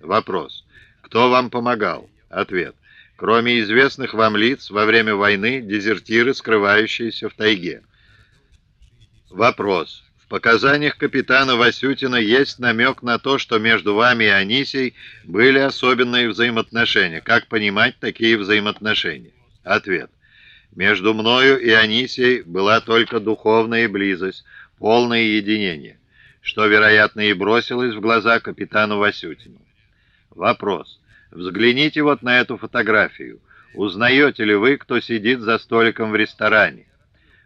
Вопрос. Кто вам помогал? Ответ. Кроме известных вам лиц, во время войны дезертиры, скрывающиеся в тайге. Вопрос. В показаниях капитана Васютина есть намек на то, что между вами и Анисей были особенные взаимоотношения. Как понимать такие взаимоотношения? Ответ. Между мною и Анисией была только духовная близость, полное единение, что, вероятно, и бросилось в глаза капитану Васютину. Вопрос. Взгляните вот на эту фотографию. Узнаете ли вы, кто сидит за столиком в ресторане?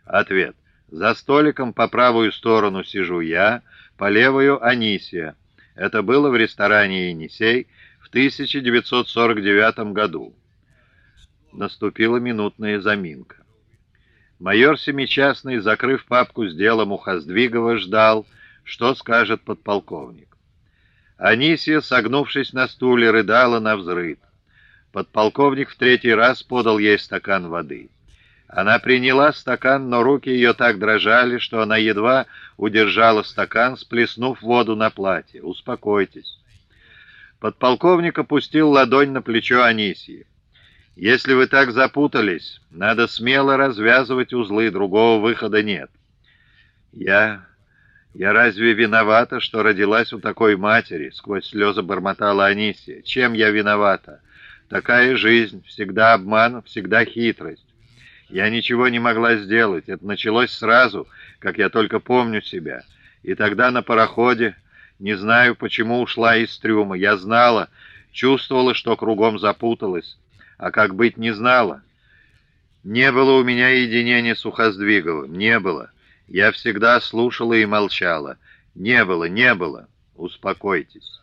Ответ. За столиком по правую сторону сижу я, по левую Анисия. Это было в ресторане «Енисей» в 1949 году. Наступила минутная заминка. Майор Семичастный, закрыв папку с делом у Хоздвигова, ждал, что скажет подполковник. Анисия, согнувшись на стуле, рыдала на взрыв. Подполковник в третий раз подал ей стакан воды. Она приняла стакан, но руки ее так дрожали, что она едва удержала стакан, сплеснув воду на платье. «Успокойтесь». Подполковник опустил ладонь на плечо Анисии. «Если вы так запутались, надо смело развязывать узлы, другого выхода нет». «Я... я разве виновата, что родилась у такой матери?» — сквозь слезы бормотала Анисия. «Чем я виновата? Такая жизнь, всегда обман, всегда хитрость. Я ничего не могла сделать. Это началось сразу, как я только помню себя. И тогда на пароходе, не знаю, почему ушла из трюма. Я знала, чувствовала, что кругом запуталась. А как быть не знала. Не было у меня единения с Ухоздвиговым. Не было. Я всегда слушала и молчала. Не было, не было. Успокойтесь.